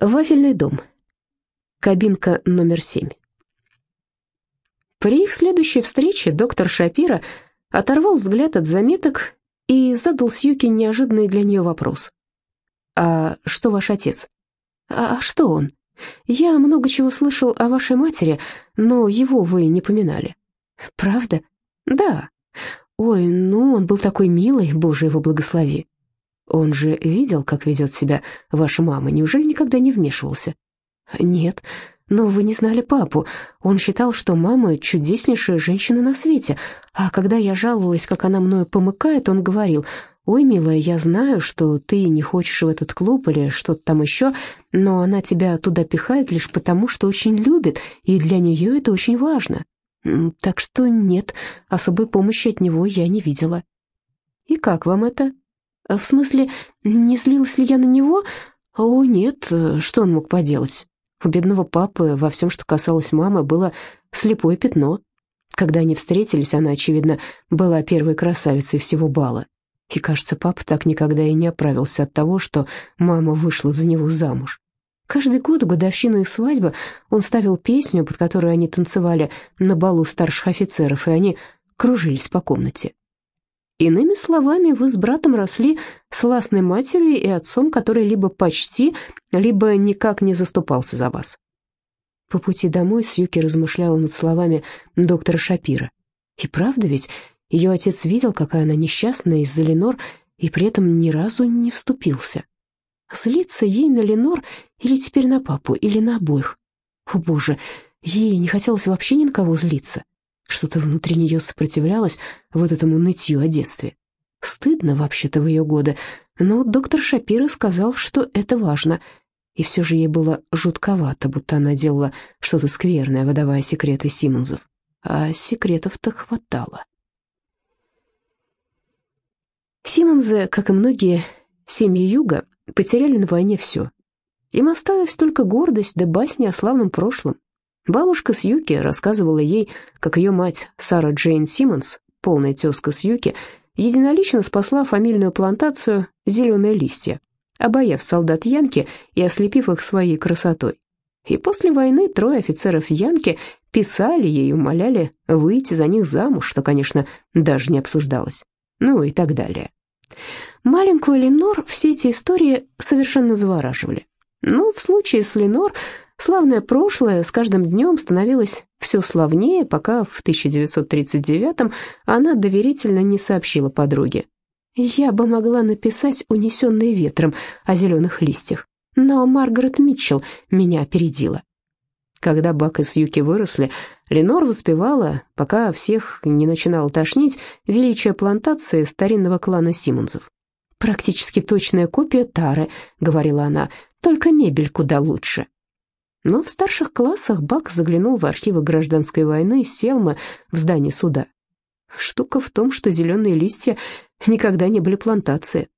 Вафельный дом. Кабинка номер семь. При их следующей встрече доктор Шапира оторвал взгляд от заметок и задал Сьюки неожиданный для нее вопрос. «А что ваш отец?» «А что он?» «Я много чего слышал о вашей матери, но его вы не поминали». «Правда?» «Да. Ой, ну, он был такой милый, Боже его благослови». Он же видел, как ведет себя ваша мама. Неужели никогда не вмешивался? Нет, но вы не знали папу. Он считал, что мама чудеснейшая женщина на свете. А когда я жаловалась, как она мною помыкает, он говорил, «Ой, милая, я знаю, что ты не хочешь в этот клуб или что-то там еще, но она тебя туда пихает лишь потому, что очень любит, и для нее это очень важно. Так что нет, особой помощи от него я не видела». «И как вам это?» В смысле, не злилась ли я на него? О, нет, что он мог поделать? У бедного папы во всем, что касалось мамы, было слепое пятно. Когда они встретились, она, очевидно, была первой красавицей всего бала. И, кажется, папа так никогда и не оправился от того, что мама вышла за него замуж. Каждый год, в годовщину их свадьбы, он ставил песню, под которую они танцевали на балу старших офицеров, и они кружились по комнате. Иными словами, вы с братом росли с властной матерью и отцом, который либо почти, либо никак не заступался за вас. По пути домой Сьюки размышляла над словами доктора Шапира. И правда ведь, ее отец видел, какая она несчастная из-за Ленор, и при этом ни разу не вступился. Злиться ей на Ленор или теперь на папу, или на обоих? О боже, ей не хотелось вообще ни на кого злиться. Что-то внутри нее сопротивлялось вот этому нытью о детстве. Стыдно вообще-то в ее годы, но доктор Шапира сказал, что это важно. И все же ей было жутковато, будто она делала что-то скверное, выдавая секреты Симмонсов. А секретов-то хватало. Симмонсы, как и многие семьи Юга, потеряли на войне все. Им осталась только гордость да басни о славном прошлом. Бабушка Сьюки рассказывала ей, как ее мать Сара Джейн Симмонс, полная тезка Сьюки, единолично спасла фамильную плантацию «Зеленые листья», обаяв солдат Янки и ослепив их своей красотой. И после войны трое офицеров Янки писали ей умоляли выйти за них замуж, что, конечно, даже не обсуждалось. Ну и так далее. Маленькую Ленор все эти истории совершенно завораживали. Но в случае с Ленор Славное прошлое с каждым днем становилось все славнее, пока в 1939-м она доверительно не сообщила подруге. «Я бы могла написать «Унесенные ветром» о зеленых листьях, но Маргарет Митчелл меня опередила». Когда Бак и Сьюки выросли, Ленор воспевала, пока всех не начинало тошнить, величие плантации старинного клана Симмонсов. «Практически точная копия Тары», — говорила она, — «только мебель куда лучше». Но в старших классах Бак заглянул в архивы гражданской войны Селмы в здании суда. Штука в том, что зеленые листья никогда не были плантацией.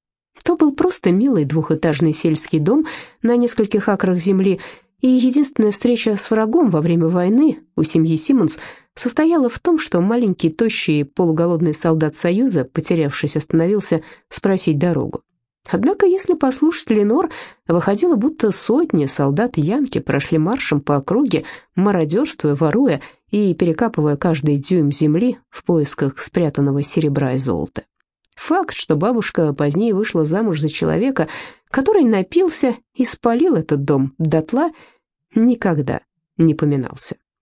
То был просто милый двухэтажный сельский дом на нескольких акрах земли, и единственная встреча с врагом во время войны у семьи Симмонс состояла в том, что маленький, тощий, полуголодный солдат Союза, потерявшись, остановился спросить дорогу. Однако, если послушать Ленор, выходило, будто сотни солдат Янки прошли маршем по округе, мародерствуя, воруя и перекапывая каждый дюйм земли в поисках спрятанного серебра и золота. Факт, что бабушка позднее вышла замуж за человека, который напился и спалил этот дом дотла, никогда не поминался.